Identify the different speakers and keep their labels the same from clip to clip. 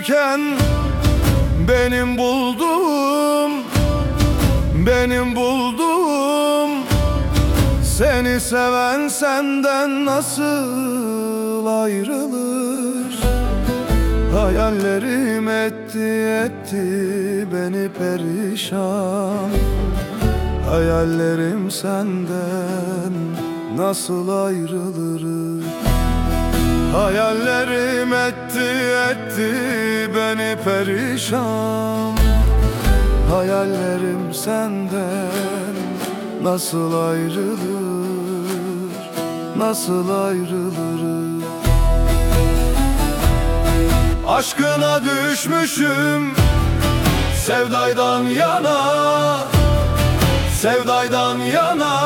Speaker 1: ararken Benim bulduğum Benim bulduğum Seni seven senden nasıl ayrılır? Hayallerim etti etti beni perişan. Hayallerim senden nasıl ayrılır Hayallerim etti etti beni perişan. Hayallerim senden nasıl ayrılır Nasıl ayrılır? Aşkına düşmüşüm Sevdaydan yana Sevdaydan yana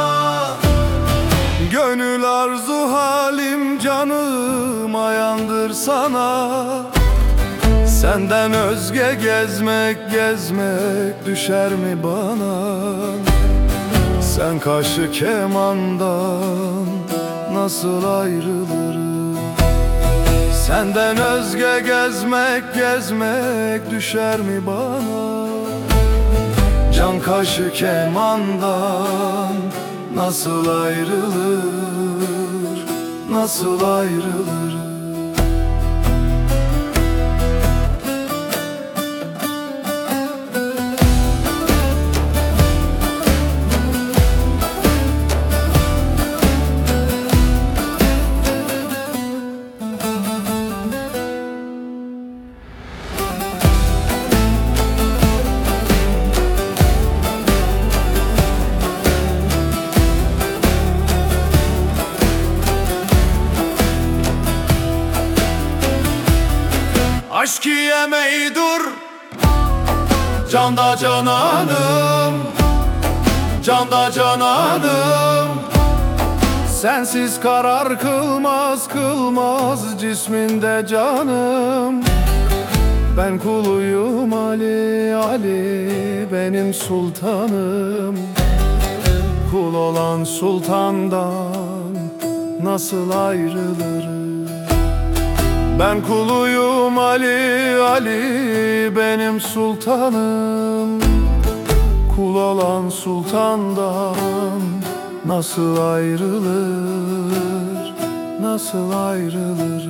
Speaker 1: canım ayandır sana. Senden özge gezmek gezmek düşer mi bana? Sen kaşı kemandan nasıl ayrılırım? Senden özge gezmek gezmek düşer mi bana? Can kaşı kemandan nasıl ayrılır Nasıl ayrılır Aşk yemeği dur. Canda cananım. Canda cananım. Sensiz karar kılmaz kılmaz cisminde canım. Ben kuluyum Ali Ali benim sultanım. Kul olan sultandan nasıl ayrılırım ben kuluyum Ali Ali benim sultanım. Kul olan sultandan nasıl ayrılır Nasıl ayrılır